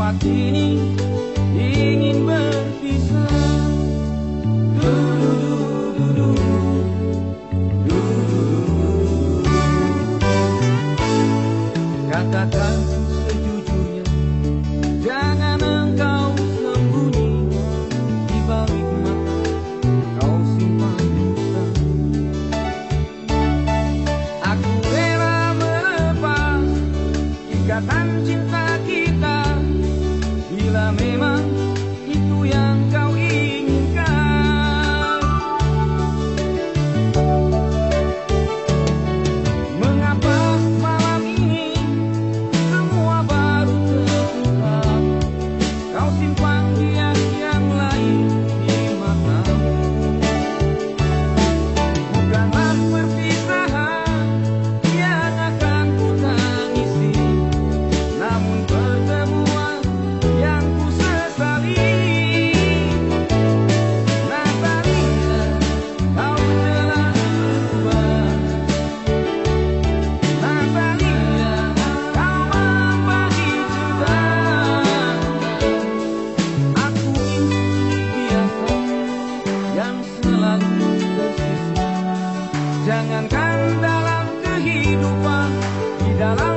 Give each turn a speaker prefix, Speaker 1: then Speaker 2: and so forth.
Speaker 1: tempat ini ingin berpisah. Du -du -du Katakan sejujurnya Jangan engkau sembunyi Di balik mata kau simpan dusta. Aku rela melepas Ikatan cinta Jangankan dalam kehidupan Di dalam